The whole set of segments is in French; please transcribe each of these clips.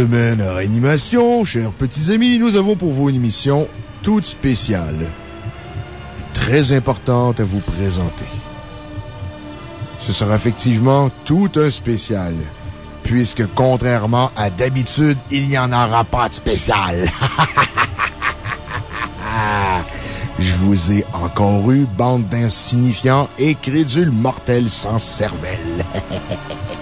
semaine à Réanimation, chers petits amis, nous avons pour vous une émission toute spéciale et très importante à vous présenter. Ce sera effectivement tout un spécial, puisque contrairement à d'habitude, il n'y en aura pas de spécial. Je vous ai encore eu, bande d'insignifiants et crédules mortels sans cervelle.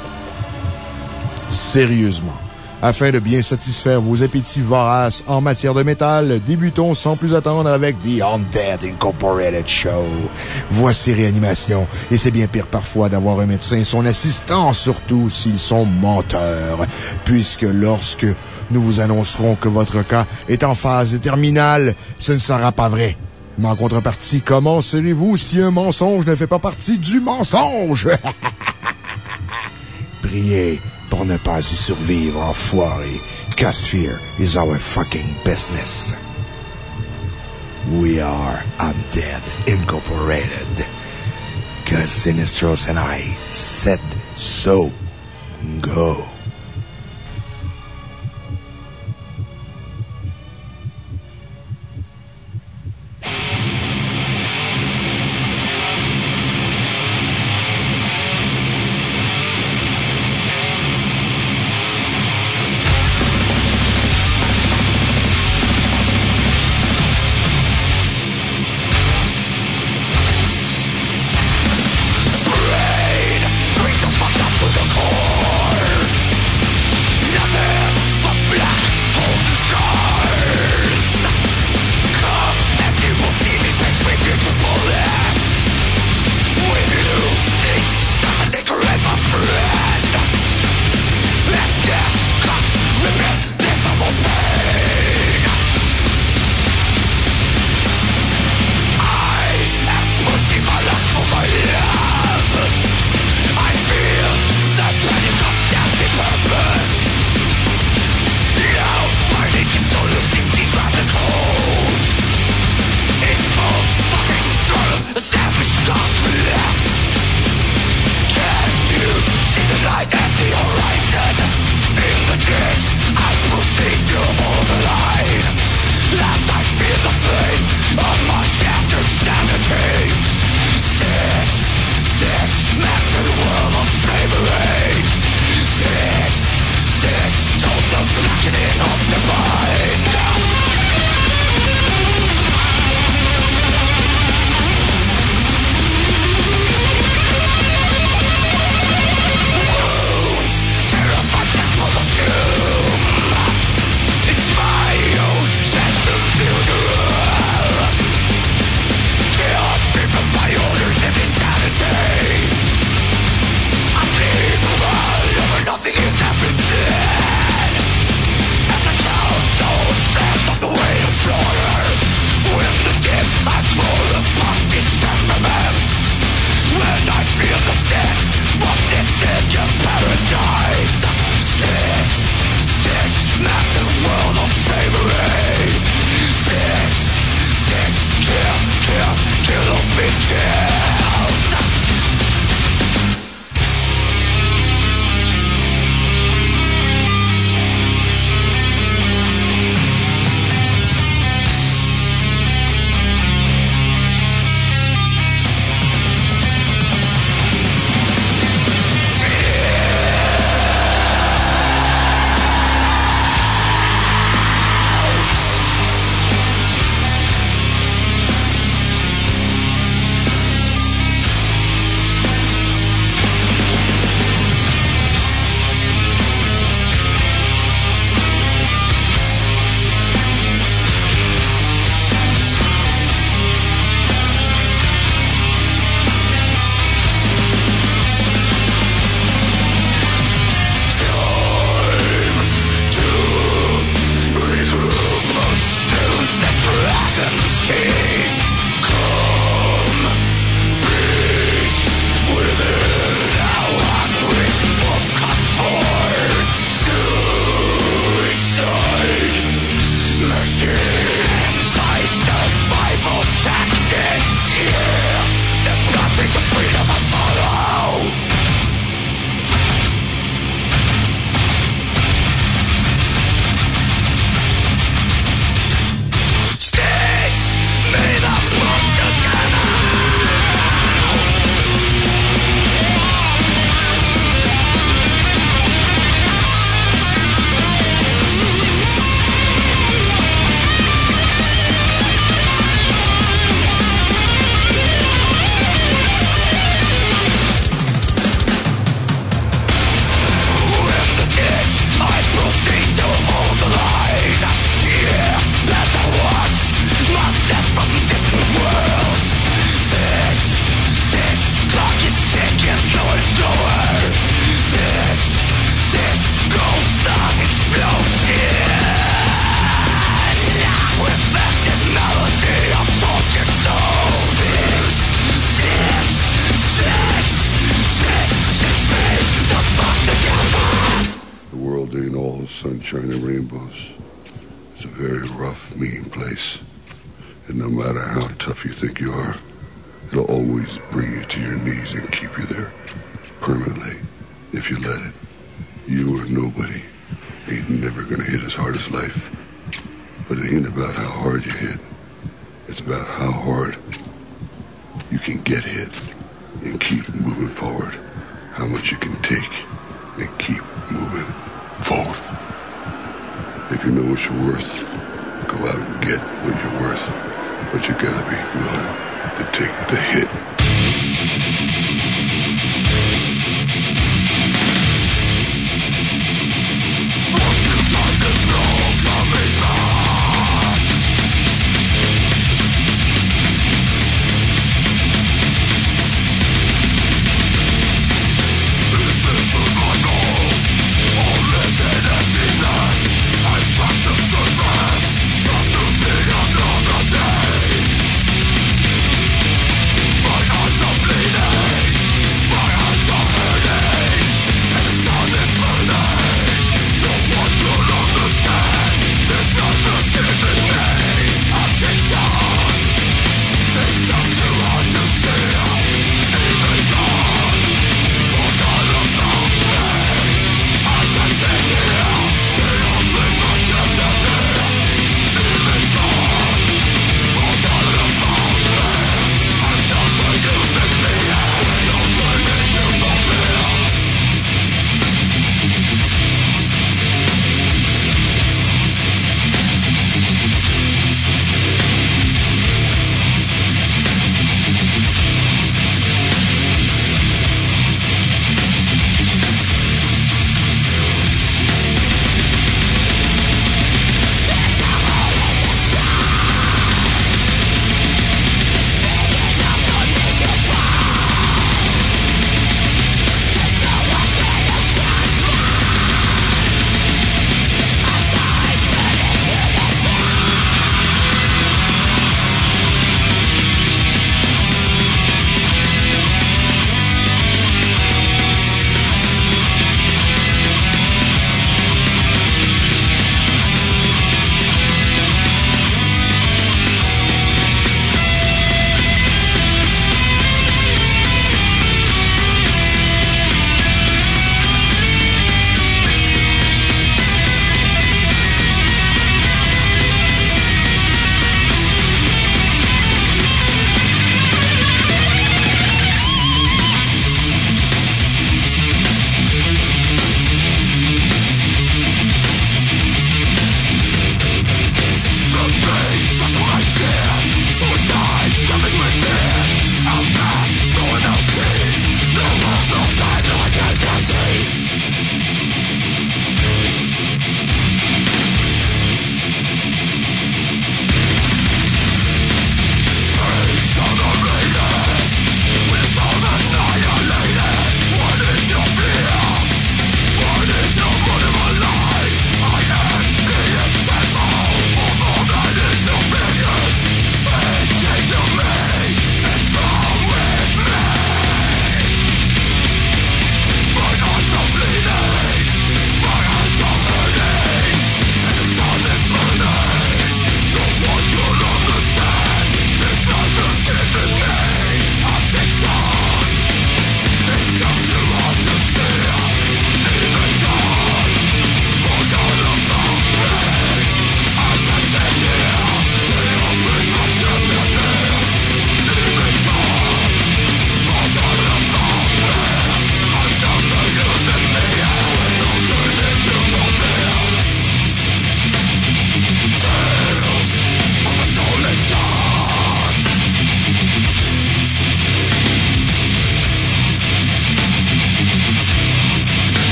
Sérieusement. Afin de bien satisfaire vos appétits voraces en matière de métal, débutons sans plus attendre avec The Undead Incorporated Show. Voici réanimation, et c'est bien pire parfois d'avoir un médecin et son assistant, surtout s'ils sont menteurs, puisque lorsque nous vous annoncerons que votre cas est en phase terminale, ce ne sera pas vrai. Mais en contrepartie, comment serez-vous si un mensonge ne fait pas partie du mensonge? Priez pour ne pas y survivre, enfoiré. Cause fear is our fucking business. We are Undead Incorporated. Cause Sinistros and I said so. Go.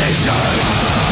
decision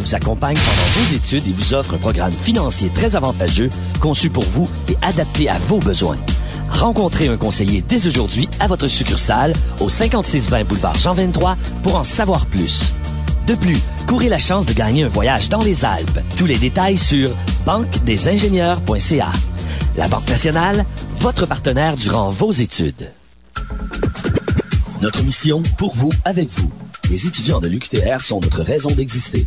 vous accompagne pendant vos études et vous offre un programme financier très avantageux, conçu pour vous et adapté à vos besoins. Rencontrez un conseiller dès aujourd'hui à votre succursale au 5620 boulevard Jean 23 pour en savoir plus. De plus, courez la chance de gagner un voyage dans les Alpes. Tous les détails sur banquedesingénieurs.ca. La Banque nationale, votre partenaire durant vos études. Notre mission, pour vous, avec vous. Les étudiants de l'UQTR sont notre raison d'exister.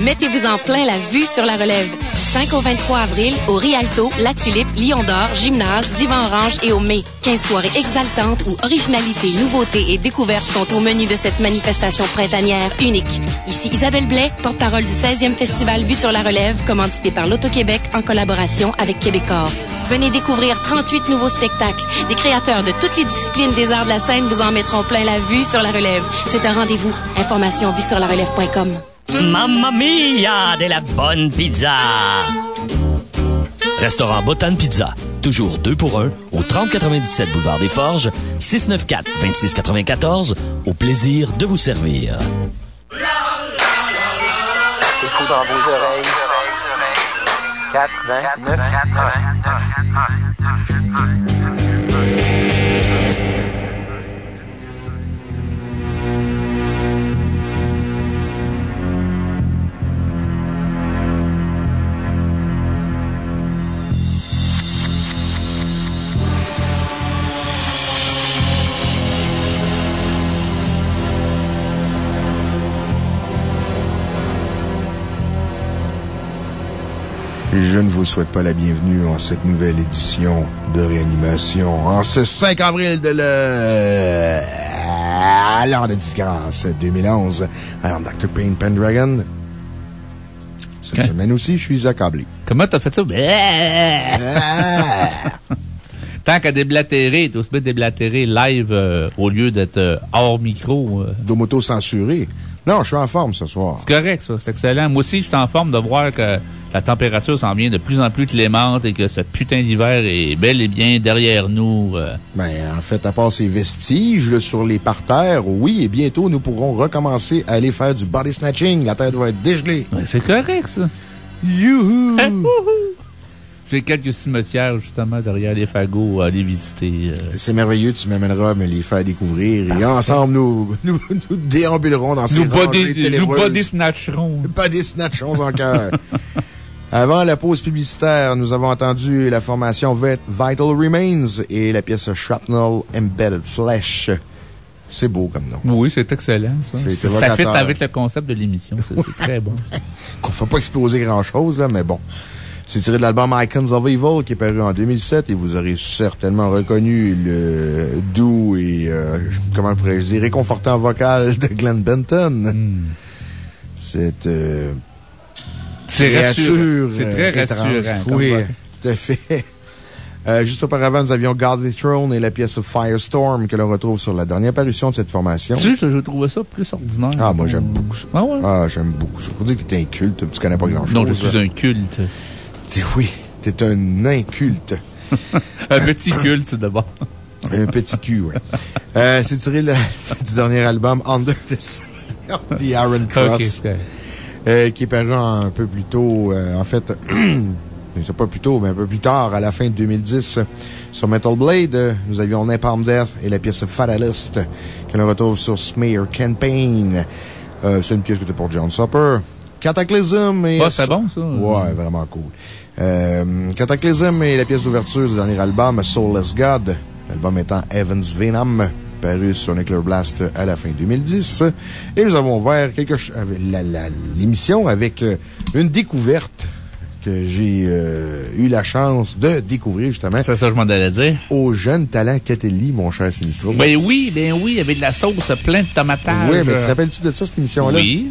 Mettez-vous en plein la vue sur la relève. 5 au 23 avril, au Rialto, La Tulipe, Lion d'Or, Gymnase, Divan Orange et au Mai. 15 soirées exaltantes où originalité, nouveautés et découvertes sont au menu de cette manifestation printanière unique. Ici Isabelle Blais, porte-parole du 16e Festival Vue sur la relève, commandité par l'Auto-Québec en collaboration avec Québecor. Venez découvrir 38 nouveaux spectacles. Des créateurs de toutes les disciplines des arts de la scène vous en mettront plein la vue sur la relève. C'est un rendez-vous. Information vue sur la relève.com. Mamma mia, de la bonne pizza! Restaurant Botan Pizza. Toujours deux pour un au 3097 Boulevard des Forges, 694-2694. Au plaisir de vous servir. C'est fou dans vos oreilles. 4, 29, Je ne vous souhaite pas la bienvenue en cette nouvelle édition de réanimation en ce 5 avril de le... l'an de disgrâce 2011. Alors, Dr. Payne Pendragon. Cette semaine aussi, je suis accablé. Comment t'as fait ça? Tant qu'à déblatérer, t'as aussi bien déblatérer live euh, au lieu d'être euh, hors micro. Euh. D'omoto censuré. Non, je suis en forme ce soir. C'est correct, ça. C'est excellent. Moi aussi, je suis en forme de voir que la température s'en vient de plus en plus clémente et que ce putain d'hiver est bel et bien derrière nous. Ben, en fait, à part ces vestiges sur les parterres, oui, et bientôt, nous pourrons recommencer à aller faire du body snatching. La tête va être dégelée. c'est correct, ça. Youhou! J'ai quelques cimetières, justement, derrière les fagots à aller visiter. Euh. C'est merveilleux, tu m'amèneras à me les faire découvrir. Et ensemble, nous, nous, nous déambulerons dans ces nous body, Nous body snatcherons. Body snatcherons en cœur. Avant la pause publicitaire, nous avons entendu la formation Vital Remains et la pièce Shrapnel Embedded Flesh. C'est beau comme nom. Oui, c'est excellent, ça. Ça fait avec le concept de l'émission. C'est très bon. Qu'on ne fait pas exploser grand chose, là, mais bon. C'est tiré de l'album Icons of Evil qui est paru en 2007 et vous aurez certainement reconnu le doux et, euh, comment pourrais-je dire, réconfortant vocal de Glenn Benton. Hmm. C'est, euh, C'est rassurant. C'est très rassurant, Oui, tout à fait. Euh, juste auparavant, nous avions Godly Throne et la pièce Firestorm que l'on retrouve sur la dernière parution de cette formation. Tu sais, je trouvais ça plus ordinaire. Ah, moi, j'aime beaucoup ça. Ah ouais? Ah, j'aime beaucoup ça. Faut dire que t'es un culte, tu connais pas grand-chose. Non, je suis un culte. Dis oui, t'es un inculte. Un petit culte, d'abord. Un petit cul, ouais. Euh, c'est tiré la- du dernier album Under the of the Iron Cross, euh, qui est paru un peu plus tôt, euh, en fait, je sais pas plus tôt, mais un peu plus tard, à la fin de 2010. Sur Metal Blade, nous avions Napalm Death et la pièce Fatalist, que l'on retrouve sur Smear Campaign. Euh, c'est une pièce qui était pour John Supper. Cataclysm et... Ah, c'est bon, ça? Ouais, vraiment cool. Euh, Cataclysm est la pièce d'ouverture du dernier album, Soulless God. L'album étant Evans Venom, paru sur Nuclear Blast à la fin 2010. Et nous avons ouvert l'émission avec euh, une découverte que j'ai euh, eu la chance de découvrir, justement. C'est ça, je m'en allais dire. Au jeune talent Catelli, mon cher Sinistro. Ben oui, ben oui, avec de la sauce plein de tomatage. Oui, mais tu te rappelles-tu de ça, cette émission-là? Oui.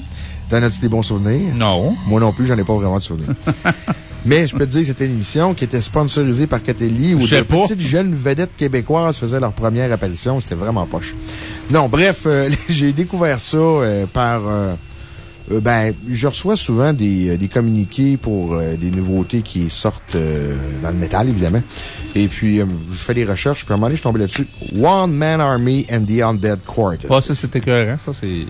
T'en as-tu des bons souvenirs? Non. Moi non plus, j'en ai pas vraiment de souvenirs. Mais je peux te dire que c'était une émission qui était sponsorisée par Catelli où Je sais de pas. petites jeunes vedettes québécoises faisaient leur première apparition. C'était vraiment poche. Non, bref, euh, j'ai découvert ça euh, par... euh, ben, je reçois souvent des, des communiqués pour des nouveautés qui sortent dans le métal, évidemment. Et puis, je fais des recherches, puis à un moment donné, je suis tombé là-dessus. One Man Army and the Undead Court. Ah, ça, c'était écœurant. Ça, c'est.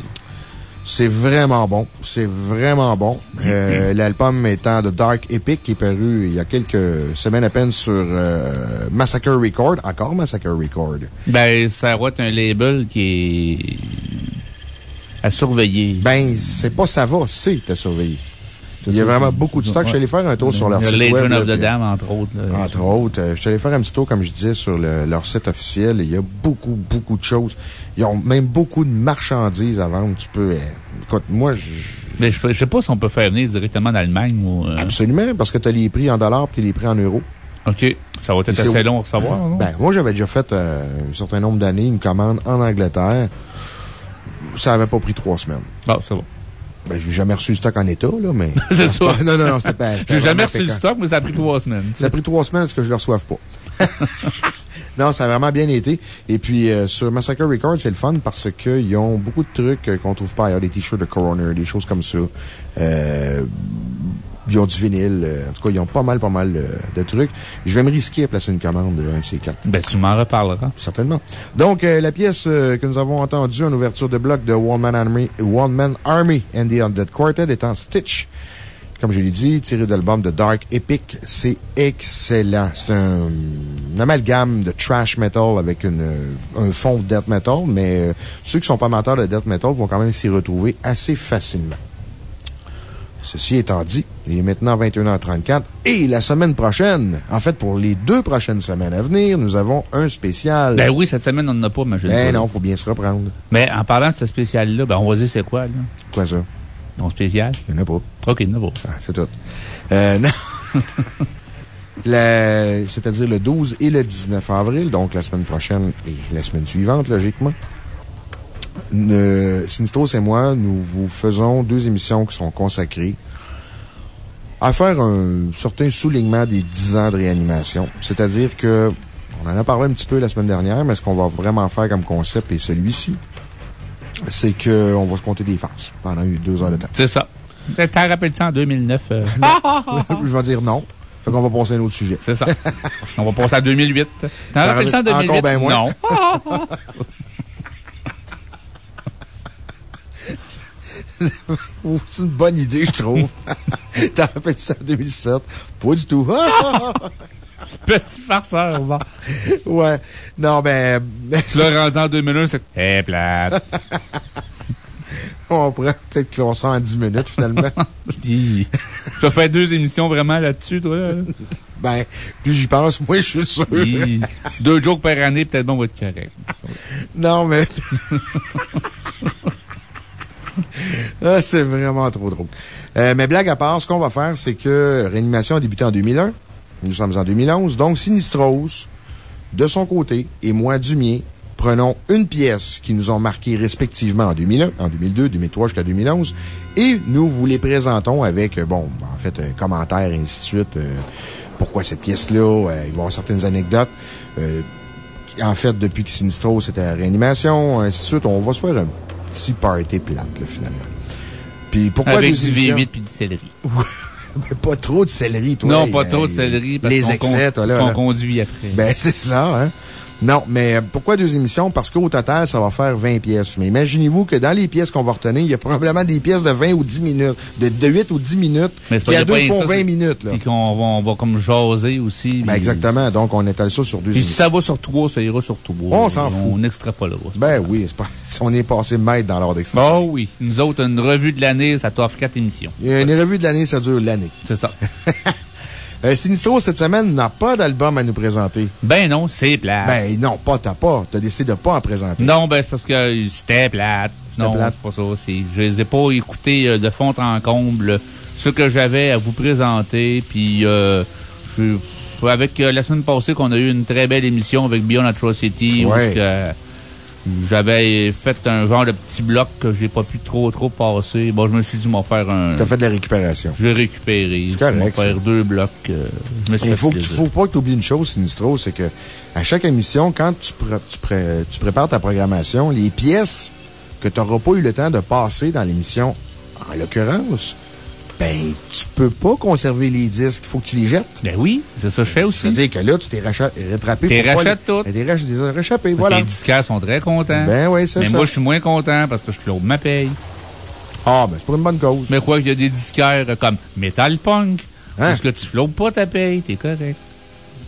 C'est vraiment bon. C'est vraiment bon. Euh, L'album étant de Dark Epic, qui est paru il y a quelques semaines à peine sur euh, Massacre Record. Encore Massacre Record. Ben, ça va être un label qui est. à surveiller. Ben, c'est pas ça va, c'est à surveiller. Il y a vraiment beaucoup de stock. Je suis allé faire un tour sur leur Il y a site Legend web. of là, the Dam, entre autres. là. Entre autres, euh, je suis allé faire un petit tour, comme je disais, sur le- leur site officiel. Il y a beaucoup, beaucoup de choses. Ils ont même beaucoup de marchandises à vendre. Tu peux. euh, écoute, moi, je. Mais je, je sais pas si on peut faire venir directement d'Allemagne ou. euh, Absolument, parce que tu as les prix en dollars puis les prix en euros. OK. Ça va être Et assez long à recevoir, non? Ben, moi, j'avais déjà fait un certain nombre d'années une commande en Angleterre. Ça n'avait pas pris trois semaines. Ah, c'est bon. Ben, j'ai jamais reçu le stock en état, là, mais. C'est ça. non, non, non, c'était pas. J'ai jamais reçu le stock, mais ça a pris trois semaines. Ça a pris trois semaines parce que je ne le reçoive pas. non, ça a vraiment bien été. Et puis, euh, sur Massacre Records, c'est le fun parce qu'ils ont beaucoup de trucs euh, qu'on trouve pas ailleurs. Des t-shirts de Coroner, des choses comme ça. Euh, ils ont du vinyle. euh, en tout cas, ils ont pas mal, pas mal euh, de trucs. Je vais me risquer à placer une commande, euh, un de ces quatre. Ben, tu m'en reparleras. Certainement. Donc, euh, la pièce que nous avons entendue en ouverture de bloc de One Man Army, One Man Army and the Undead Quartet étant Stitch. Comme je l'ai dit, tiré de l'album de Dark Epic, c'est excellent. C'est un, un amalgame de trash metal avec une, un fond de death metal, mais ceux qui sont pas amateurs de death metal vont quand même s'y retrouver assez facilement. Ceci étant dit, il est maintenant 21h34 et la semaine prochaine, en fait, pour les deux prochaines semaines à venir, nous avons un spécial. Ben oui, cette semaine, on n'en a pas, mais je Ben non, faut bien se reprendre. Mais en parlant de ce spécial-là, ben, on va dire c'est quoi, là? Quoi ça? Ton spécial? Il n'y en a pas. OK, il n'y en a pas. Ah, c'est tout. Euh, non. C'est-à-dire le 12 et le 19 avril, donc la semaine prochaine et la semaine suivante, logiquement. Ne- Sinistros et moi, nous vous faisons deux émissions qui sont consacrées à faire un certain soulignement des 10 ans de réanimation. C'est-à-dire que, on en a parlé un petit peu la semaine dernière, mais ce qu'on va vraiment faire comme concept est celui-ci. C'est qu'on va se compter des farces pendant deux heures de temps. C'est ça. T'as rappelé ça en 2009? euh, Je vais dire non. Fait qu'on va passer à un autre sujet. C'est ça. On va passer à 2008. T'en rappelles ça en Encore 2008? ben moins. Non. C'est une bonne idée, je trouve. T'as rappelé ça en 2007? Pas du tout. Petit farceur, bon. ouais. Non, ben. Tu l'as rendu en 2001, c'est. Eh, plate. On pourrait peut-être clore ça en 10 minutes, finalement. Tu vas faire deux émissions vraiment là-dessus, toi, là? ben, plus j'y pense, moi, je suis sûr. Deux jokes par année, peut-être bon, on va être correct. Non, mais. ah, c'est vraiment trop drôle. Euh, mais blague à part, ce qu'on va faire, c'est que Réanimation a débuté en 2001. Nous sommes en 2011. Donc, Sinistros, de son côté, et moi du mien, prenons une pièce qui nous ont marqué respectivement en 2001, en 2002, 2003 jusqu'à 2011, et nous vous les présentons avec, euh, bon, en fait, un commentaire, et ainsi de suite. euh, pourquoi cette pièce-là? il va y avoir certaines anecdotes. En fait, depuis que Sinistro, c'était à réanimation, ainsi de suite, on va se faire un petit party plate, là, finalement. Puis pourquoi Avec deux du émissions? V8 et du céleri. Mais pas trop de céleri, toi. non, pas euh, trop de céleri parce Les qu'on conduit après. Ben, c'est cela, hein. Non, mais pourquoi deux émissions? Parce qu'au total, ça va faire 20 pièces. Mais imaginez-vous que dans les pièces qu'on va retenir, il y a probablement des pièces de 20 ou 10 minutes, de, de 8 ou 10 minutes, Mais qui y à a deux font ça, 20 c'est- minutes, là. Puis qu'on va, on va comme jaser aussi. Ben, exactement. Donc, on étale ça sur deux Puis si ça va sur trois, ça ira sur trois. On s'en fout. On extrapolera. Ben oui, pas, on est passé maître dans l'ordre d'extra. Oh oui. Nous autres, une revue de l'année, ça t'offre quatre émissions. Une revue de l'année, ça dure l'année. C'est ça. Euh, Sinistro, cette semaine, n'a pas d'album à nous présenter. ben non, c'est plate. Ben non, pas, t'as pas. T'as décidé de pas en présenter. non, ben c'est parce que c'était plate. Non, c'est pas ça. Je les ai pas écoutés euh, de fond en comble. Ce que j'avais à vous présenter. Puis, euh, je- avec euh, la semaine passée qu'on a eu une très belle émission avec Beyond Atrocity. où Ouais. que J'avais fait un genre de petit bloc que j'ai pas pu trop, trop passer. Bon, je me suis dit, m'en faire un. T'as fait de la récupération. Je vais récupérer. C'est correct, Je vais faire deux blocs. euh, je me suis Il faut, que- faut pas que tu oublies une chose, Sinistro, c'est que à chaque émission, quand tu, tu prépares ta programmation, les pièces que tu n'auras pas eu le temps de passer dans l'émission, en l'occurrence, ben, tu peux pas conserver les disques. Il faut que tu les jettes. Ben oui, c'est ça que je fais aussi. C'est-à-dire que là, tu t'es rattrapé. T'es pour pas rachètes les- toutes. T'es rach- t'es réchappé, voilà. Les disquaires sont très contents. Ben oui, c'est Mais ça. moi, je suis moins content parce que je flotte ma paye. Ah, ben, c'est pour une bonne cause. Mais quoi qu'il y a des disquaires comme Metal Punk. Hein? Parce que tu flottes pas ta paye, t'es correct.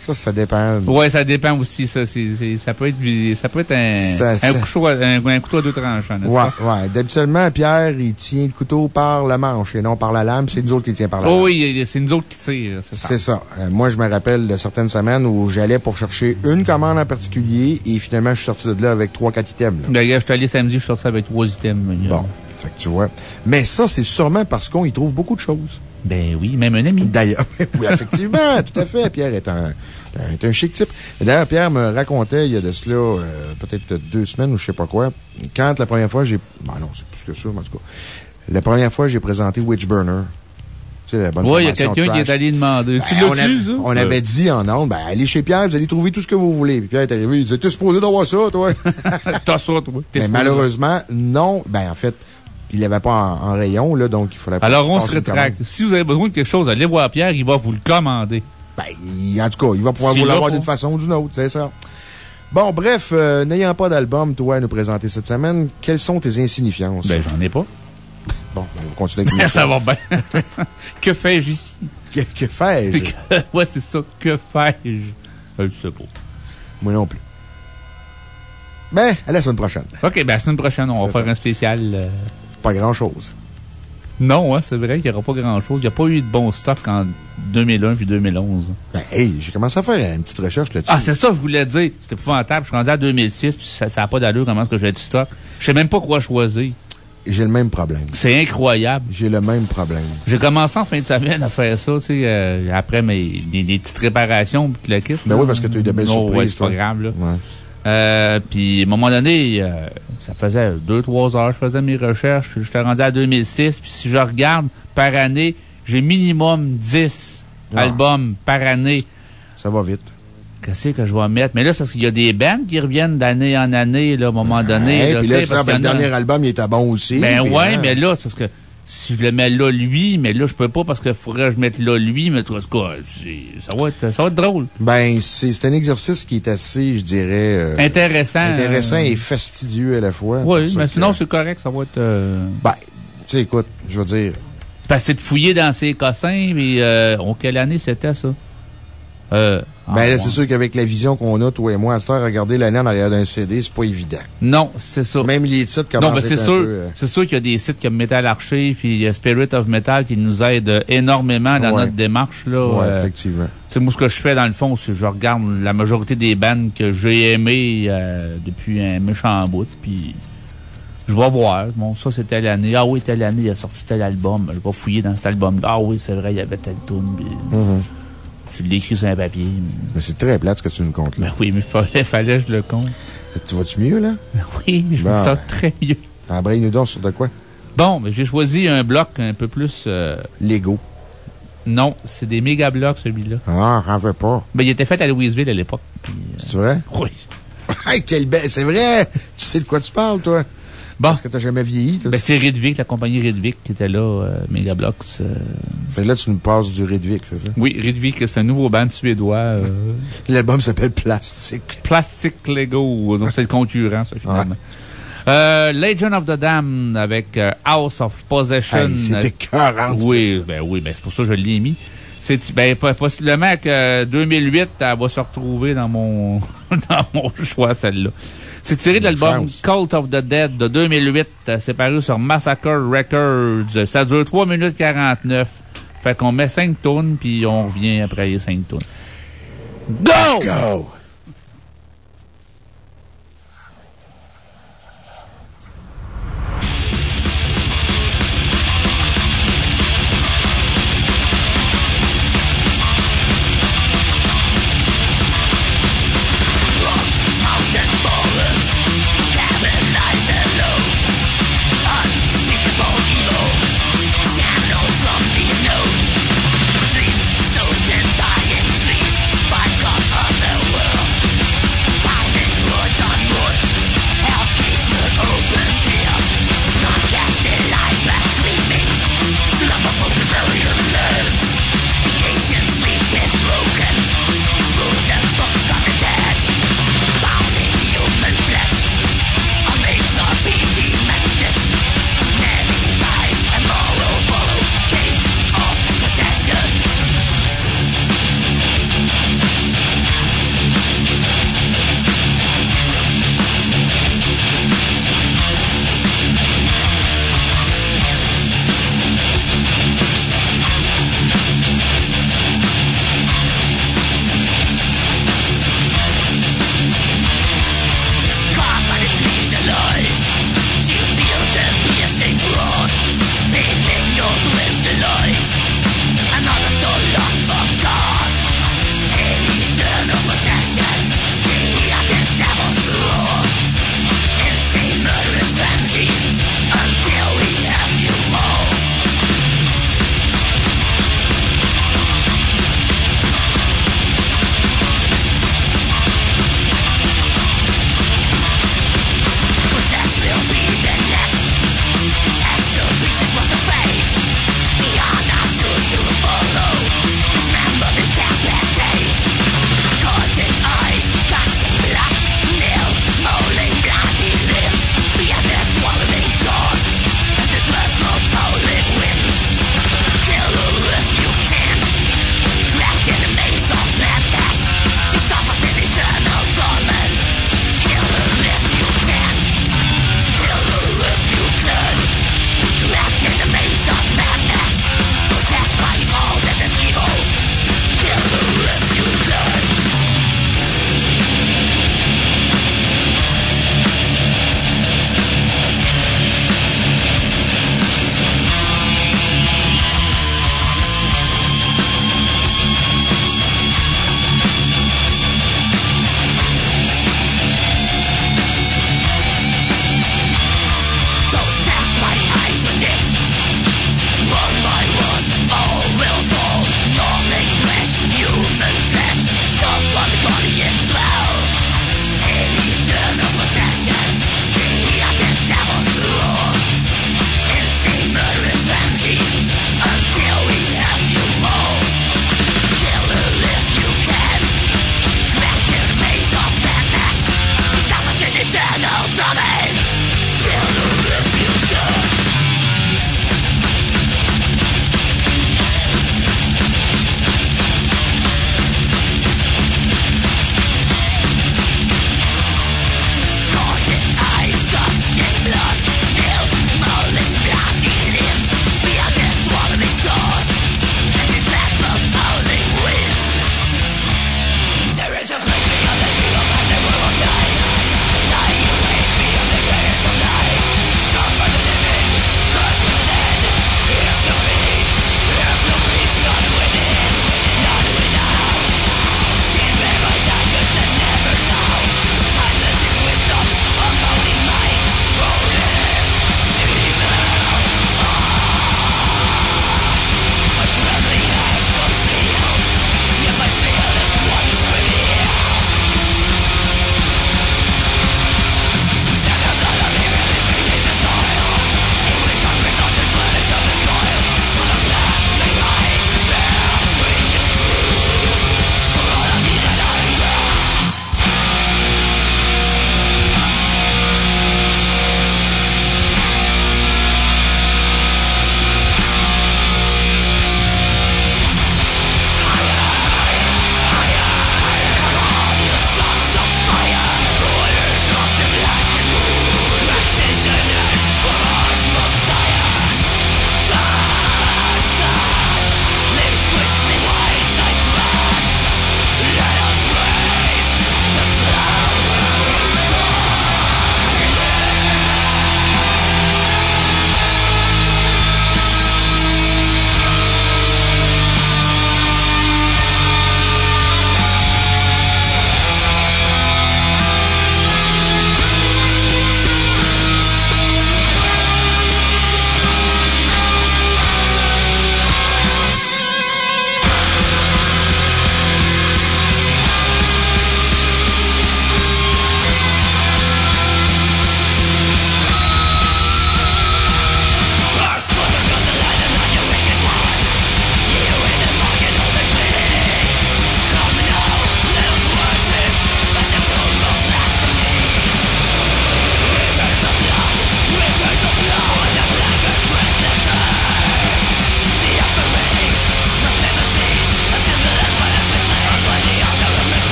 Ça, ça dépend. Ouais, ça dépend aussi. Ça, ça peut être, ça peut être un, Ça- un, ça- couteau, à- un, un couteau à deux tranchants, n'est-ce Ouais, pas? ouais. D'habituellement, Pierre, il tient le couteau par la manche et non par la lame. C'est nous autres qui le tient par la Oh lame. oui, c'est nous autres qui tirent, c'est ça. Euh, moi, je me rappelle de certaines semaines où j'allais pour chercher une commande en particulier et finalement, je suis sorti de là avec trois, quatre items. gars, je suis allé samedi, je suis sorti avec trois items. Bon. Fait que tu vois. Mais ça, c'est sûrement parce qu'on y trouve beaucoup de choses. Ben oui, même un ami. D'ailleurs, oui, effectivement, tout à fait. Pierre est un, est un chic type. D'ailleurs, Pierre me racontait il y a de cela, euh, peut-être deux semaines ou je sais pas quoi, quand la première fois j'ai. Ben non, c'est plus que ça, mais en tout cas. La première fois, j'ai présenté Witchburner. Tu sais, la bonne Ouais, il y a quelqu'un qui est allé demander. Ben, tu on, avait, ça? on avait dit en ondes, ben, allez chez Pierre, vous allez trouver tout ce que vous voulez. Puis Pierre est arrivé, il disait, t'es supposé d'avoir ça, toi. T'as ça, toi. Mais malheureusement, non. Ben, en fait, il l'avait pas en, en rayon, là, donc il pas. Alors, on se rétracte. Si vous avez besoin de quelque chose, allez voir Pierre, il va vous le commander. Ben, il- en tout cas, il va pouvoir vous l'a l'avoir d'une façon ou d'une autre, c'est ça. Bon, bref, euh, n'ayant pas d'album, toi, à nous présenter cette semaine, quelles sont tes insignifiances? Ben, j'en ai pas. bon, ben, on va continuer avec ça va bien. que fais-je ici? Que, que fais-je? ouais, c'est ça. Que fais-je? Je sais pas. Moi non plus. Ben, à la semaine prochaine. OK, ben, la semaine prochaine, on va faire un spécial. euh, Pas grand-chose. Non, hein, c'est vrai qu'il n'y aura pas grand-chose. Il n'y a pas eu de bon stock en 2001 puis 2011. Ben, hey, j'ai commencé à faire une petite recherche là-dessus. Ah, c'est ça je voulais dire. C'était épouvantable. Je suis rendu à 2006 puis ça n'a pas d'allure comment est-ce que j'ai du stock. Je sais même pas quoi choisir. J'ai le même problème. C'est incroyable. J'ai le même problème. J'ai commencé en fin de semaine à faire ça, tu sais, euh, après mes, les, les petites réparations puis le kit. Ben là. oui, parce que t'as eu de belles Non, surprises, ouais, c'est pas grave, là. Ouais. Euh, puis, à un moment donné, euh, ça faisait 2-3 heures, je faisais mes recherches, puis j'étais rendu à 2006, puis si je regarde par année, j'ai minimum 10 Ah. albums par année. Ça va vite. Qu'est-ce que je vais mettre? Mais là, c'est parce qu'il y a des bands qui reviennent d'année en année, là, à un moment donné. Hey, là, puis là, tu parce sais, le a- dernier album, il était bon aussi. Ben ouais, hein. mais là, c'est parce que si je le mets là, lui, mais là, je peux pas parce qu'il faudrait que je mette là, lui, mais en tout cas, ça va être, ça va être drôle. Ben, c'est un exercice qui est assez, je dirais. euh, Intéressant. Intéressant euh, et fastidieux à la fois. Oui, mais que- sinon, c'est correct, ça va être. euh, Ben, tu sais, écoute, je veux dire. C'est de fouiller dans ses cossins, mais euh, oh, quelle année c'était ça? Euh, ah, Ben, là, ouais. c'est sûr qu'avec la vision qu'on a, toi et moi, à cette heure, regarder l'année en arrière d'un CD, c'est pas évident. Non, c'est ça. Même les titres commencent Non, mais c'est sûr, euh, c'est sûr qu'il y a des sites comme Metal Archive puis euh, Spirit of Metal qui nous aident énormément dans Ouais. notre démarche, là. Ouais, Euh, effectivement. C'est moi, ce que je fais, dans le fond, c'est que je regarde la majorité des bands que j'ai aimées euh, depuis un méchant bout, puis je vais voir. Bon, ça, c'était l'année. Ah oui, telle année, il a sorti tel album. Je vais fouiller dans cet album-là. Ah oui, c'est vrai, il y avait tel tune. Je l'écris sur un papier. Mais c'est très plate ce que tu nous comptes là. Ben oui, mais fallait, fallait que je le compte. Tu vas-tu mieux, là? Oui, je me sens très mieux. Embraye nous donc sur de quoi? Bon, mais j'ai choisi un bloc un peu plus. euh, Lego. non, c'est des méga blocs, celui-là. Ah, j'en veux pas. Ben, il était fait à Louisville à l'époque. euh, C'est vrai? oui. Hey, quel bel. C'est vrai! Tu sais de quoi tu parles, toi? Bon. Parce que t'as jamais vieilli. Ben, c'est Redvic, la compagnie Redvic qui était là, euh, Megablocks. euh. Fait là, tu nous passes du Redvic, c'est ça? Oui, Redvic, c'est un nouveau band suédois. euh, L'album s'appelle Plastique. Plastic Lego. Donc, c'est le concurrent, ça, finalement. Euh, Legend of the Damned avec House of Possession. Hey, écœurant, tu Oui, ben oui, ben c'est pour ça que je l'ai mis. Ben, po- possiblement que 2008, elle va se retrouver dans mon, dans mon choix, celle-là. C'est tiré de l'album. Cult of the Dead de 2008. Euh, C'est paru sur Massacre Records. Ça dure 3 minutes 49. Fait qu'on met 5 tonnes, puis on revient après les 5 tonnes. Go! Go!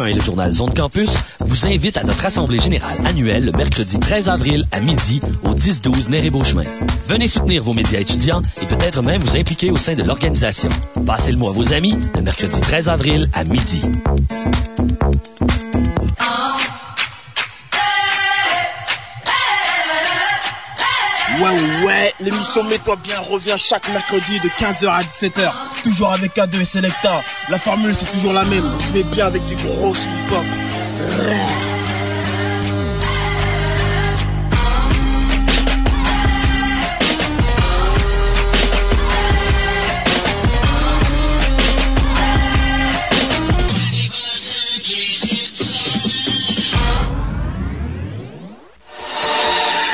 et le journal Zone Campus vous invitent à notre Assemblée générale annuelle le mercredi 13 avril à midi au 10-12 Néré-Beauchemin. Venez soutenir vos médias étudiants et peut-être même vous impliquer au sein de l'organisation. Passez le mot à vos amis le mercredi 13 avril à midi. Wow l'émission Mets-toi bien revient chaque mercredi de 15h à 17h. Toujours avec A2 et Selecta. La formule, c'est toujours la même. On bien avec du gros hip-hop.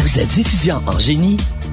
Vous êtes étudiant en génie?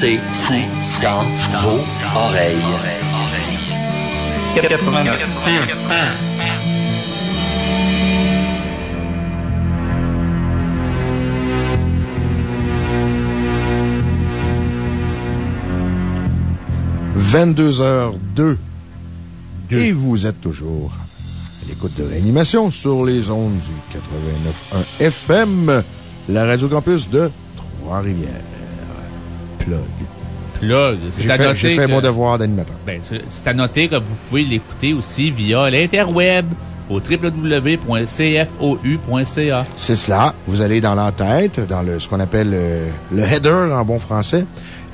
C'est fou dans vos oreilles. 22h02. Et vous êtes toujours à l'écoute de réanimation sur les ondes du 89.1 FM, la radio campus de Trois-Rivières. Plug. Plug. C'est J'ai à fait, noter j'ai fait que- mon devoir d'animateur. Ben, c'est c'est à noter que vous pouvez l'écouter aussi via l'interweb au www.cfou.ca. C'est cela. Vous allez dans l'entête, dans le, ce qu'on appelle euh, le header en bon français.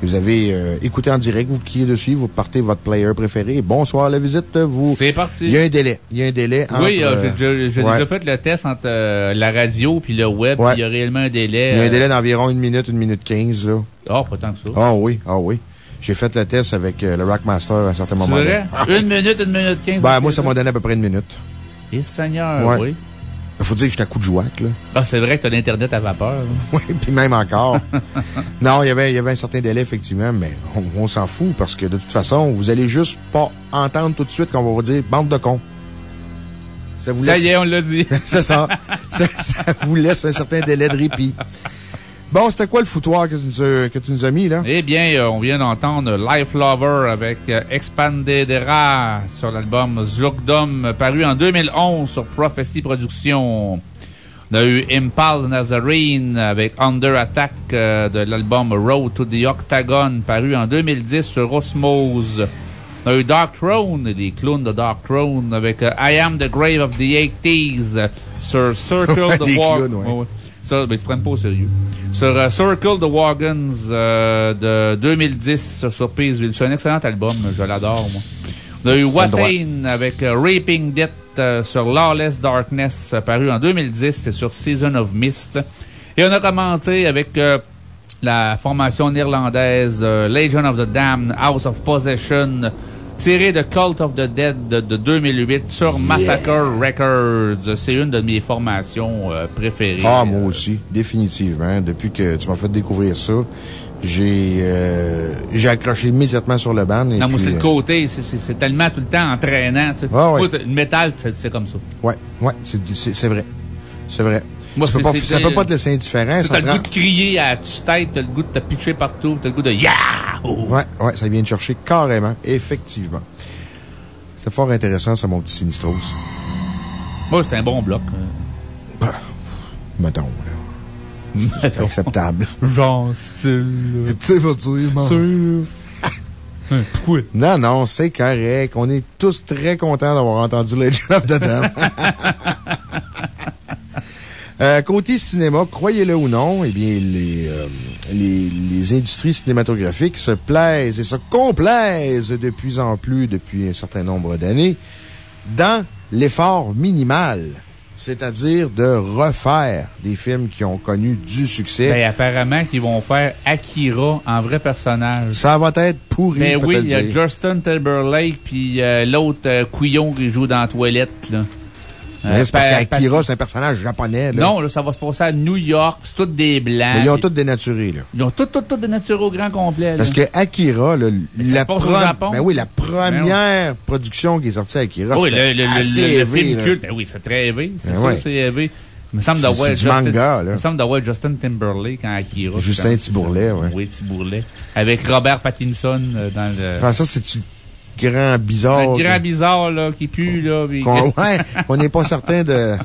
Vous avez euh, écouté en direct, vous cliquez dessus, vous partez votre player préféré. Bonsoir la visite, vous. C'est parti. Il y a un délai. Il y a un délai entre. Oui, euh, j'ai déjà, ouais. fait le test entre euh, la radio puis le web. Ouais. Il y a réellement un délai. Il y a un euh, délai d'environ une minute, une minute quinze. Ah, pas tant que ça. Ah oui, ah oui. J'ai fait le test avec euh, le Rockmaster à un certain C'est moment. vrai? Une minute, une minute quinze. Ben, moi, ça m'a donné à peu près une minute. Et Seigneur, Ouais. oui. Il faut dire que j'étais à coup de jouac, là. Ah, c'est vrai que t'as l'Internet à vapeur. là. Oui, puis même encore. non, il y avait, il y avait un certain délai, effectivement, mais on, on s'en fout parce que de toute façon, vous allez juste pas entendre tout de suite qu'on va vous dire bande de cons. Ça vous Ça laisse. y est, on l'a dit. C'est ça. ça. ça vous laisse un certain délai de répit. Bon, c'était quoi le foutoir que tu nous as, que tu nous as mis, là? Eh bien, euh, on vient d'entendre Life Lover avec euh, Expandedera sur l'album Zurgdom, paru en 2011 sur Prophecy Productions. On a eu Impal Nazarene avec Under Attack euh, de l'album Road to the Octagon, paru en 2010 sur Osmose. On a eu Dark Throne, les clowns de Dark Throne, avec I Am the Grave of the 80s euh, sur Circle the War. clowns, ouais. Ouais, ouais. Ça, ben, ils se prennent pas au sérieux. Sur euh, Circle the Wagons euh, de 2010 sur- Peaceville. C'est un excellent album, je l'adore, moi. On a eu. Watain avec euh, Raping Death sur Lawless Darkness, paru en 2010, c'est sur Season of Mist. Et on a commenté avec la formation néerlandaise Legion of the Damned, House of Possession, tiré de Cult of the Dead de, de 2008 sur Massacre Records. C'est une de mes formations euh, préférées. Ah, moi aussi, définitivement. Depuis que tu m'as fait découvrir ça, J'ai euh, j'ai accroché immédiatement sur le band. et Non, moi, c'est le euh, côté. c'est- tellement tout le temps entraînant. tu sais. Ouais, le métal, c'est comme ça. Ouais, ouais, c'est vrai. C'est vrai. Moi, peux pas- ça peut pas te laisser indifférent. Tu ça as le goût de crier à tue-tête, t'as le goût de te pitcher partout, t'as le goût de Yeah! Ouais, ouais, ça vient de chercher carrément, effectivement. C'est fort intéressant, ça, mon petit Sinistros. Moi, c'est un bon bloc. Mettons, là. C'est acceptable. Genre, style. Tu sais, va dire, man. Pourquoi? Non, non, c'est correct. On est tous très contents d'avoir entendu Legend of the Damned. Euh, côté cinéma, croyez-le ou non, eh bien, les, euh, les, les industries cinématographiques se plaisent et se complaisent de plus en plus depuis un certain nombre d'années dans l'effort minimal. C'est-à-dire de refaire des films qui ont connu du succès. Ben, apparemment, qu'ils vont faire Akira en vrai personnage. Ça va être pourri. Mais peux oui, il y a. Justin Timberlake, puis euh, l'autre couillon qui joue dans la toilette, là. Là, c'est parce pa- qu'Akira, c'est un personnage japonais, là. Non, là, ça va se passer à New York, c'est tous des blancs. Mais ils ont tous dénaturé, là. Ils ont tout, tout, tout dénaturé au grand complet, là. Parce que Akira, là, ça la, Japon. ben oui, la première production qui est sortie à Akira, Oui, le, le, assez le, le élevé, film culte. Ben oui, c'est très élevé. C'est Ben sûr ouais. c'est élevé. Il me semble d'avoir Justin, Justin Timberlake en Akira. Justin. Tibourlet, ouais. Oui, Tibourlet. Avec Robert Pattinson euh, dans le. Ah, ça, c'est-tu grand bizarre? un grand bizarre, là, qui pue, là. qu'on- ouais, on n'est pas certain de.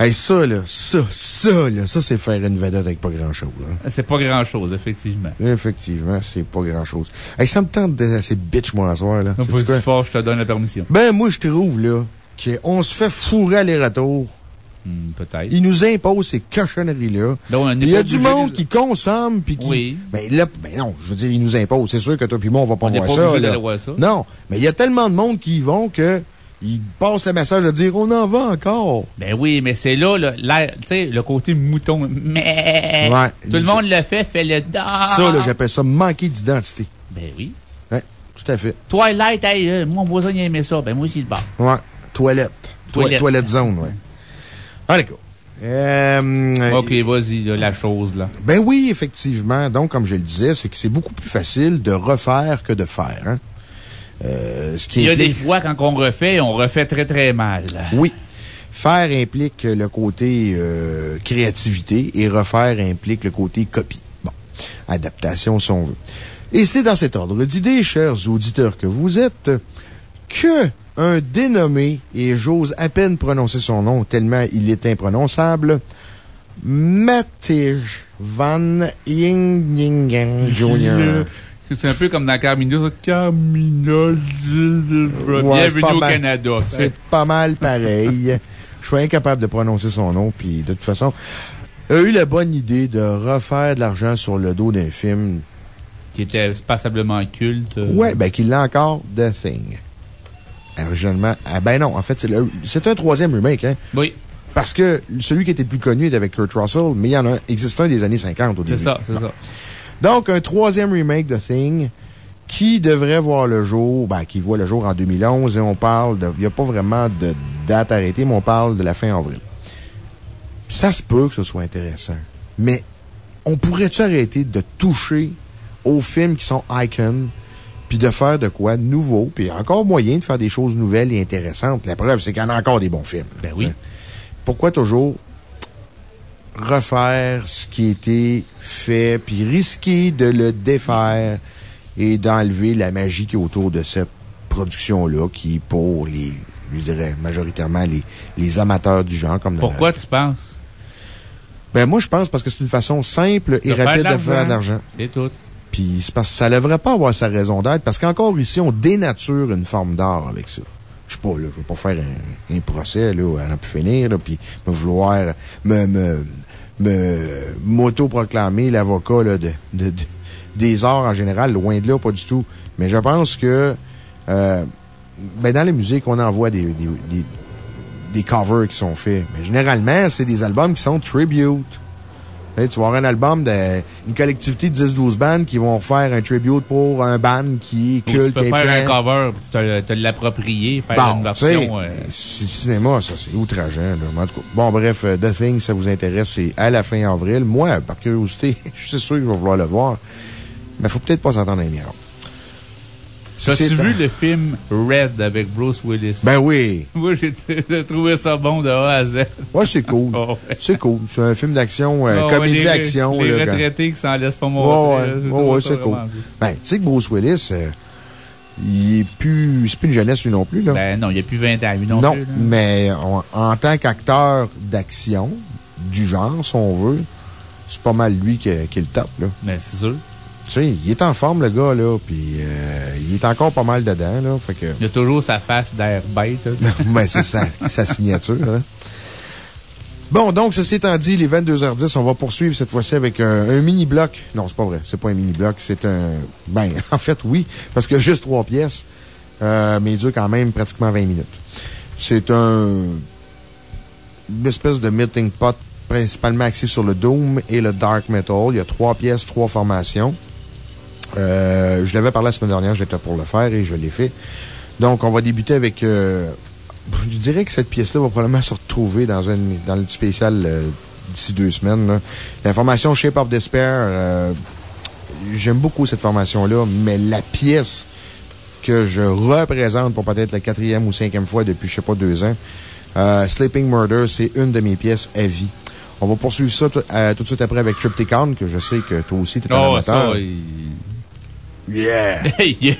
Hey, ça, là, ça, ça, là, ça, c'est faire une vedette avec pas grand-chose, hein. C'est pas grand chose, effectivement. Effectivement, c'est pas grand-chose. Hey, ça me tente d'être assez bitch, moi, à soir, là. Quoi? fort, je te donne la permission. Ben, moi, je trouve, là, qu'on se fait fourrer aller-retour. Hmm, Peut-être. Il nous impose ces cochonneries-là. Il y a du monde de- qui consomme puis qui. Oui. Ben là, ben non, je veux dire, il nous impose. C'est sûr que toi puis moi, on va pas On voir pas ça. là. voir ça. Non. Mais il y a tellement de monde qui y vont que, ils passent le message de dire, on en va encore. Ben oui, mais c'est là, là, l'air- tu sais, le côté mouton. Mais. Ouais. Tout le monde le fait, fait le da. Ça, là, j'appelle ça manquer d'identité. Ben oui. Ouais, tout à fait. Twilight, hey, euh, mon voisin, il aimait ça. Ben moi aussi, le bar. Ouais. Toilette. Toi- Toilette. Toilette zone, ouais. Allez, go. Euh, Ok, vas-y, la chose, là. Ben oui, effectivement. Donc, comme je le disais, c'est que c'est beaucoup plus facile de refaire que de faire. hein. Euh, ce qui Il y a implique- des fois, quand on refait, on refait très, très mal. Oui. Faire implique le côté euh, créativité et refaire implique le côté copie. Bon. Adaptation, si on veut. Et c'est dans cet ordre d'idées, chers auditeurs que vous êtes, que un dénommé, et j'ose à peine prononcer son nom tellement il est imprononçable, Matthias Van Yingingen Jr. C'est un peu comme dans Carmina, ça. Carmina, Ouais, bienvenue au mal- Canada. C'est pas mal pareil. Je suis incapable de prononcer son nom, puis de toute façon, a eu la bonne idée de refaire de l'argent sur le dos d'un film. Qui était passablement culte. Ouais, ben, qu'il l'a encore, The Thing. Originalement, ah ben non, en fait, c'est c'est un troisième remake, hein. Oui, Parce que celui qui était le plus connu est avec Kurt Russell, mais il y en a, existe un des années 50 au c'est début. ça, c'est ça. Donc, un troisième remake de Thing qui devrait voir le jour, ben, qui voit le jour en 2011 et on parle de, il n'y a pas vraiment de date arrêtée, mais on parle de la fin avril. Ça se peut que ce soit intéressant. Mais on pourrait-tu arrêter de toucher aux films qui sont icons puis de faire de quoi de nouveau, puis encore moyen de faire des choses nouvelles et intéressantes. La preuve, c'est qu'il y en a encore des bons films. Ben oui. Pourquoi toujours refaire ce qui a été fait, puis risquer de le défaire et d'enlever la magie qui est autour de cette production-là, qui, pour les, je dirais, majoritairement les, les amateurs du genre, comme Pourquoi tu penses? Ben, moi, je pense parce que c'est une façon simple et De faire rapide de de faire de l'argent. C'est tout. Puis c'est parce que ça devrait pas avoir sa raison d'être, parce qu'encore ici, on dénature une forme d'art avec ça. Je sais pas, là, je veux pas faire un, un procès, là, à plus finir, là, puis me vouloir me, me, me, m'auto-proclamer l'avocat, de, de, de- des arts en général, loin de là, pas du tout. Mais je pense que, euh, ben, dans la musique, on envoie des, des, des, des covers qui sont faits. Mais généralement, c'est des albums qui sont tribute. Tu vas avoir un album d'une collectivité de 10-12 bandes qui vont faire un tribute pour un band qui est culte. tu peux faire un cover, puis te, te l'approprier, faire Bon, une tu version. euh, c'est le cinéma, ça, c'est outrageant. Là. En tout cas, bon, bref, euh, The Thing, ça vous intéresse, c'est à la fin avril. Moi, par curiosité, je suis sûr que je vais vouloir le voir. Mais faut peut-être pas s'entendre à un miracles. As-tu vu le film Red avec Bruce Willis? Ben oui. Moi, j'ai trouvé ça bon de A à Z. Ouais, c'est cool. Oh, ouais. C'est cool. C'est un film d'action, euh, Oh, ouais, comédie-action. Les, les là, quand- retraités qui s'en laissent pas montrer. ouais, ouais, c'est cool. bien. Ben, tu sais que Bruce Willis, euh, il est plus, c'est plus une jeunesse, lui non plus, là. Ben non, il n'y a plus 20 ans, lui non, non, plus. là. mais en, en tant qu'acteur d'action, du genre, si on veut, c'est pas mal lui qui, qui le top, là. Ben, c'est sûr. Tu sais, il est en forme, le gars, là, puis euh, il est encore pas mal dedans, là. Fait que. Il a toujours sa face d'air bête. là. ben, c'est sa, sa signature, hein. Bon, donc, ceci étant dit, les 22h10, on va poursuivre cette fois-ci avec un, un mini-bloc. Non, c'est pas vrai. C'est pas un mini-bloc. C'est un. Ben, en fait, oui, parce qu'il y a juste trois pièces, euh, mais il dure quand même pratiquement 20 minutes. C'est un. Une espèce de melting pot principalement axé sur le Doom et le Dark Metal. Il y a trois pièces, trois formations. Euh, je l'avais parlé la semaine dernière, j'étais pour le faire et je l'ai fait. Donc, on va débuter avec. euh, je dirais que cette pièce-là va probablement se retrouver dans, un, dans le spécial euh, d'ici deux semaines. La formation Shape of Despair, euh, j'aime beaucoup cette formation-là, mais la pièce que je représente pour peut-être la quatrième ou cinquième fois depuis, je sais pas, deux ans, euh, Sleeping Murder, c'est une de mes pièces à vie. On va poursuivre ça tout, euh, tout de suite après avec Triptychon, que je sais que toi aussi, tu es un Oh, amateur. ça, il. Yeah! yeah!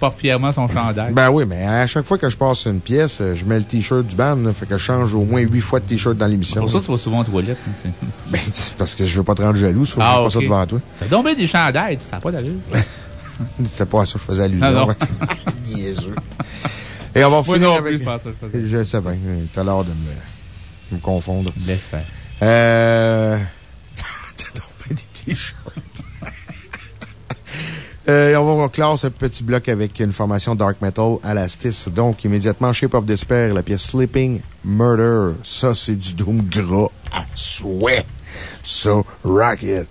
Porte fièrement son chandail. Ben oui, mais à chaque fois que je passe une pièce, euh, je mets le T-shirt du band, là, fait que je change au moins huit fois de T-shirt dans l'émission. Pour ça, tu vas souvent aux toilettes. hein, Ben, parce que je veux pas te rendre jaloux, faut que je Ah, fasse ça devant toi. T'as bien des chandails, ça n'a pas d'allure. C'était pas à ça que je faisais allusion. Ah, non. Niaiseux. Et on va finir non avec... plus, je je sais bien, t'as l'air de me, confondre. Laisse faire. Euh... T'as bien des t-shirts. Euh, on va clore ce petit bloc avec une formation dark metal à la Stis. Donc, immédiatement, Shape of Despair, la pièce Sleeping Murder. Ça, c'est du doom gras à souhait. So, rock it.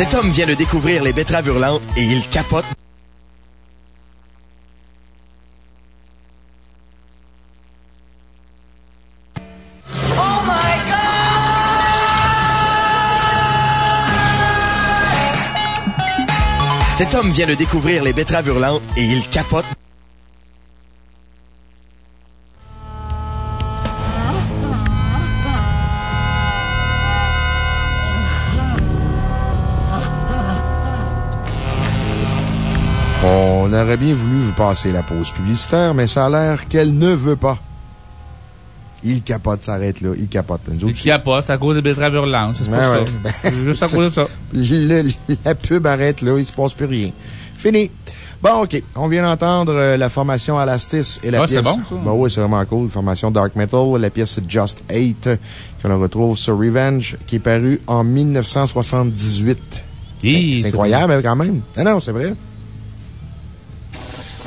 Cet homme vient de découvrir les betteraves hurlantes et il capote. Cet homme vient de découvrir les betteraves hurlantes et il capote. On aurait bien voulu vous passer la pause publicitaire, mais ça a l'air qu'elle ne veut pas. Il capote, s'arrête là. Il capote. Nous Il capote, c'est à cause des betteraves hurlantes. C'est pour Ouais, ça. ouais. Ben, C'est juste à cause de ça. Le- la pub arrête là, il se passe plus rien. Fini. Bon, OK. On vient d'entendre euh, la formation Alastis et la Ah, c'est pièce. bon, ça. Ben oui, c'est vraiment cool. Formation Dark Metal. La pièce Just Eight, qu'on retrouve sur Revenge, qui est paru en 1978. Hi, C'est c'est incroyable, hein, quand même. Ah non, c'est vrai.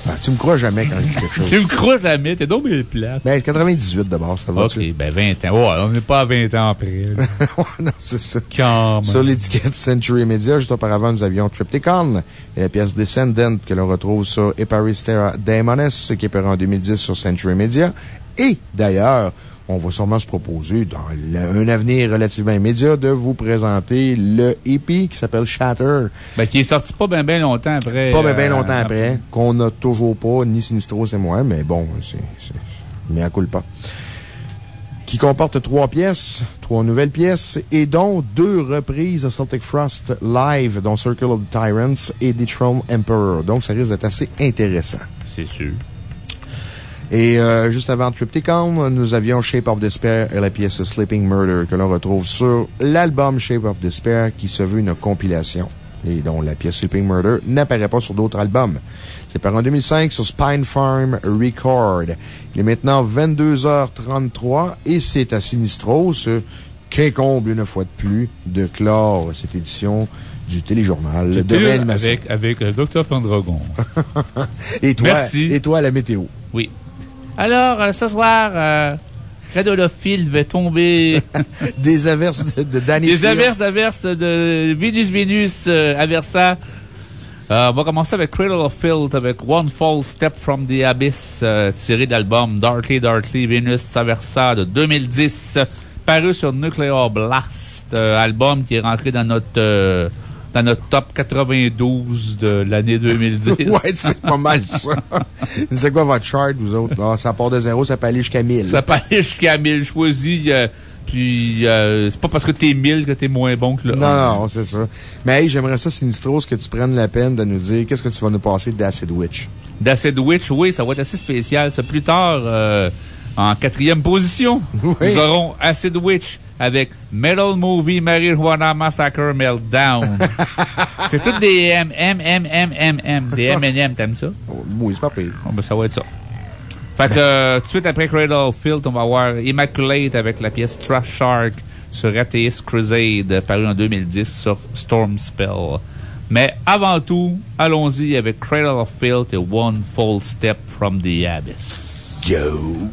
Ben, tu me crois jamais quand je dis quelque chose. Tu me crois jamais, t'es donc bien plate. Ben, 98 d'abord, ça va. OK, ben 20 ans. Ouais, on n'est pas à 20 ans après. non, c'est ça. Sur l'étiquette Century Media, juste auparavant, nous avions Triptychon et la pièce Descendant que l'on retrouve sur Eparistera Daemonis, qui est paru en 2010 sur Century Media. Et d'ailleurs, on va sûrement se proposer, dans le- un avenir relativement immédiat, de vous présenter le EP qui s'appelle Shatter. Ben, qui est sorti pas bien ben longtemps après. Pas bien euh, longtemps après, qu'on n'a toujours pas, ni Sinistro, c'est moi, mais bon, c'est, mais à coup pas. Qui comporte trois pièces, trois nouvelles pièces, et dont deux reprises de Celtic Frost live, dont Circle of the Tyrants et Dethrone Emperor. Donc, ça risque d'être assez intéressant. C'est sûr. Et euh, juste avant Triptychon, nous avions Shape of Despair et la pièce Sleeping Murder que l'on retrouve sur l'album Shape of Despair qui se veut une compilation et dont la pièce Sleeping Murder n'apparaît pas sur d'autres albums. C'est par en 2005 sur Spine Farm Record. Il est maintenant 22h33 et c'est à Sinistros qu'incombe une fois de plus de clore cette édition du téléjournal de avec, avec le Dr. Pendragon. Et toi, Merci. et toi, la météo. Oui. Alors, euh, ce soir, euh, Radolophile va tomber. Des averses de, de Danny Des averses, averses de Venus, Venus, euh, Aversa. Euh, on va commencer avec Cradle of Filth avec One Fall Step from the Abyss, tiré de l'album Darkly Darkly Venus Aversa de 2010, paru sur Nuclear Blast, album qui est rentré dans notre, dans notre top 92 de l'année 2010. ouais, c'est pas mal ça. c'est quoi votre chart, vous autres? Ah, ça part de zéro, ça peut aller jusqu'à 1000. Ça peut aller jusqu'à 1000 choisis. euh, puis, euh, c'est pas parce que t'es 1000 que t'es moins bon que le Non, non, c'est ça. Mais hey, j'aimerais ça, Sinistros, que tu prennes la peine de nous dire qu'est-ce que tu vas nous passer d'Acid Witch. D'Acid Witch, oui, ça va être assez spécial. Ça, plus tard, euh, en quatrième position, nous aurons Acid Witch avec Metal Movie Marijuana Massacre Meltdown. c'est toutes des M, M, M, M, M, M. Des M, M, t'aimes ça? Oui, c'est pas pire. Bon, ben, ça va être ça. Fait que, euh, tout de suite après Cradle of Filth, on va avoir Immaculate avec la pièce Trash Shark sur Atheist Crusade, paru en 2010 sur Storm Spell. Mais avant tout, allons-y avec Cradle of Filth et One Full Step from the Abyss. Go!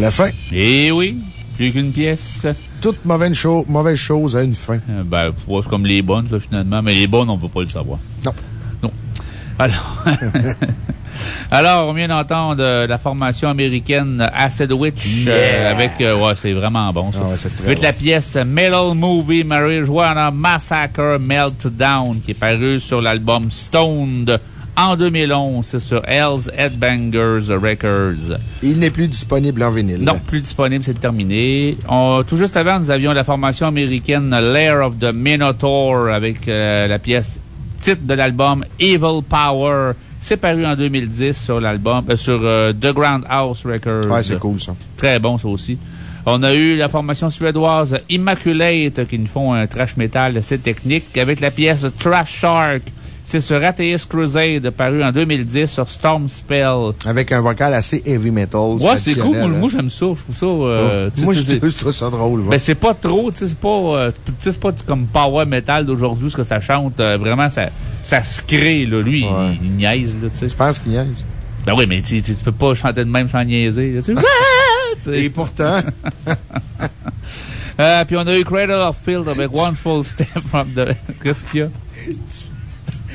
La fin. Eh oui, plus qu'une pièce. Toute mauvaise, cho- mauvaise chose a une fin. Euh, Ben, c'est comme les bonnes, ça, finalement. Mais les bonnes, on peut pas le savoir. Non. Non. Alors. Alors, on vient d'entendre euh, la formation américaine Acid Witch. euh, avec, euh, ouais, c'est vraiment bon, ça. Ah ouais, avec bon. la pièce Metal Movie Marijuana Massacre Meltdown, qui est parue sur l'album Stoned en 2011. C'est sur Hell's Headbangers Records. Il n'est plus disponible en vinyle. Non, plus disponible, c'est terminé. On- tout juste avant, nous avions la formation américaine Lair of the Minotaur avec euh, la pièce titre de l'album Evil Power. C'est paru en 2010 sur l'album, euh, sur euh, The Ground House Records. Ouais, c'est cool, ça. Très bon, ça aussi. On a eu la formation suédoise Immaculate qui nous font un trash metal assez technique avec la pièce Trash Shark. C'est sur Atheist Crusade, paru en 2010 sur Storm Spell. Avec un vocal assez heavy metal. Ouais, c'est cool. Moi, hein. moi, j'aime ça. Je trouve ça. euh, Moi, je trouve ça drôle. ouais. ben, c'est pas trop, tu sais, c'est pas, euh, c'est pas comme power metal d'aujourd'hui, ce que ça chante. euh, vraiment, ça, ça se crée, là. Lui, il, il niaise, là, tu sais. Je pense qu'il niaise? Ben oui, mais tu, peux pas chanter de même sans niaiser, là. Et pourtant, Euh, puis on a eu Cradle of Field avec One Full Step from the. Qu'est-ce qu'il y a?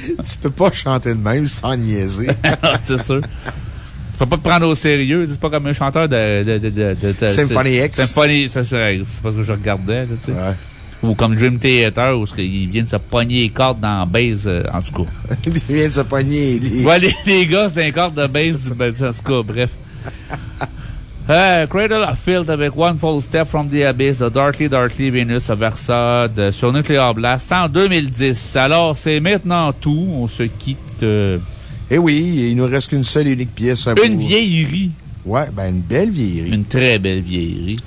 tu peux pas chanter de même sans niaiser. Ah, c'est sûr. Tu peux pas te prendre au sérieux. C'est pas comme un chanteur de. de, de, de, de- Symphony X. Symphony, c'est pas ce que je regardais, là, tu sais. Ouais. Ou comme Dream Theater, où il vient de se pogner les cordes dans la base, euh, en tout cas. Il vient de se pogner les... Ouais, les, les gars, c'est un cordes de base, ben, en tout cas, bref. Euh, Cradle of Filth avec One Full Step from the Abyss de Darkly Darkly Venus of Versad sur Nuclear Blast en 2010. Alors, c'est maintenant tout. On se quitte. euh, Eh oui, il nous reste qu'une seule et unique pièce à une vous- vieillerie. Ouais, ben une belle vieillerie. Une très belle vieillerie.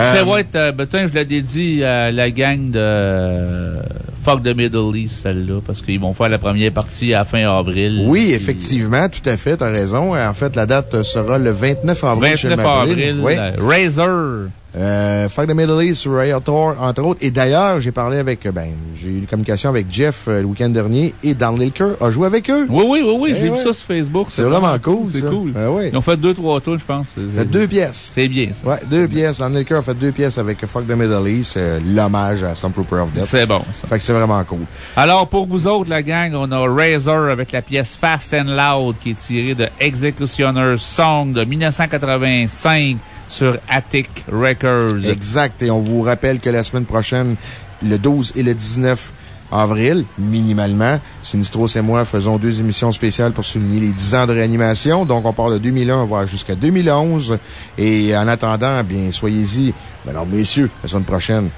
Euh, Ça va être, euh, je l'ai dédié à la gang de euh, Fuck the Middle East, celle-là, parce qu'ils vont faire la première partie à la fin avril. Oui, Puis, effectivement, tout à fait, t'as raison. En fait, la date sera le 29 avril chez 29 Madeline. avril, Oui. Razor. Euh, Fuck the Middle East, Rayator, entre autres. Et d'ailleurs, j'ai parlé avec, euh, ben, j'ai eu une communication avec Jeff euh, le week-end dernier et Downhill Kerr a joué avec eux. Oui, oui, oui, oui, Eh j'ai ouais. vu ça sur Facebook. C'est vraiment cool, C'est cool. Oui. Ils ont fait deux, trois tours, je pense. Fait deux pièces. C'est bien, ça. Ouais, deux pièces. Downhill Kerr a fait deux pièces avec Fuck the Middle East, euh, l'hommage à Stormtrooper of Death. C'est bon, ça. Fait que c'est vraiment cool. Alors, pour vous autres, la gang, on a Razor avec la pièce Fast and Loud qui est tirée de Executioner's Song de 1985 sur Attic Records. Exact. Et on vous rappelle que la semaine prochaine, le 12 et le 19 avril, minimalement, Sinistros et moi faisons deux émissions spéciales pour souligner les 10 ans de réanimation. Donc, on part de 2001, on jusqu'à 2011. Et en attendant, bien, soyez-y. Mais alors, messieurs, la semaine prochaine,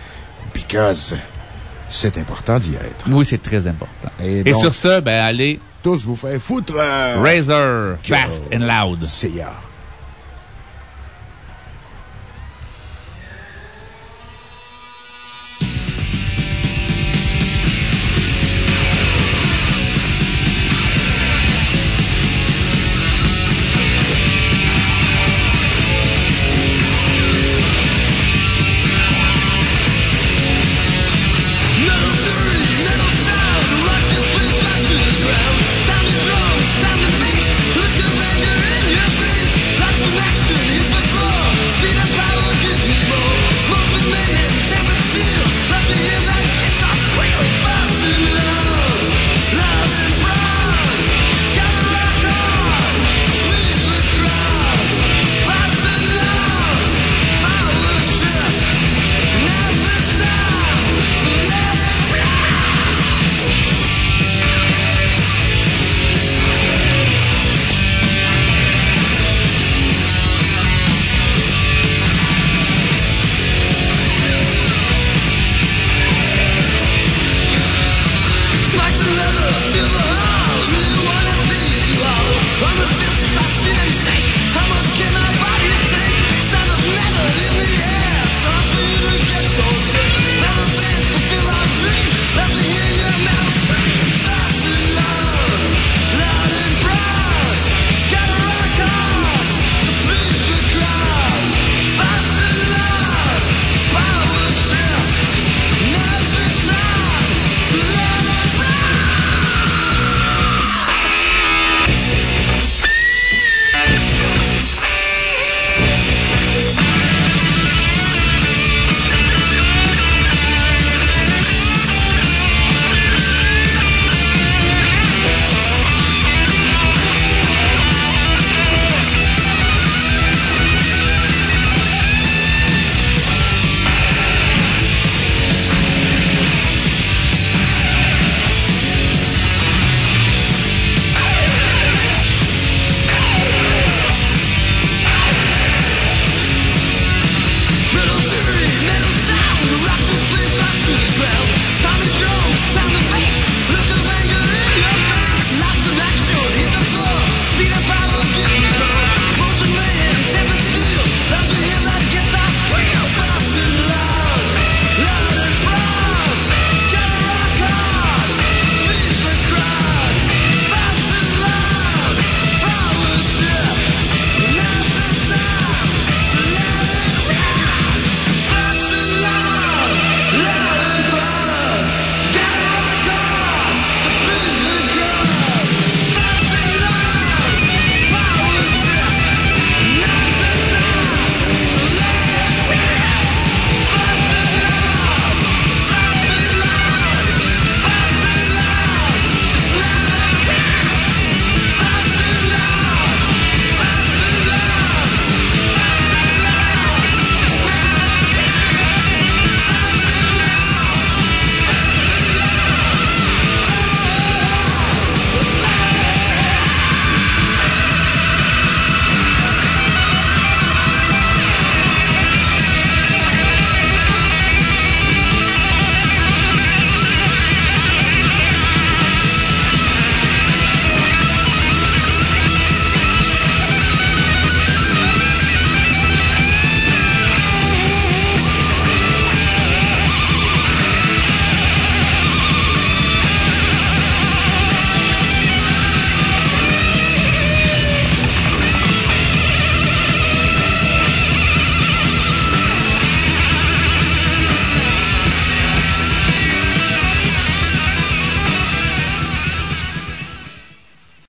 because c'est important d'y être. Oui, c'est très important. Et, Et donc, sur ce, ben, allez tous vous faire foutre. Razor, Fast and Loud. C'est ya.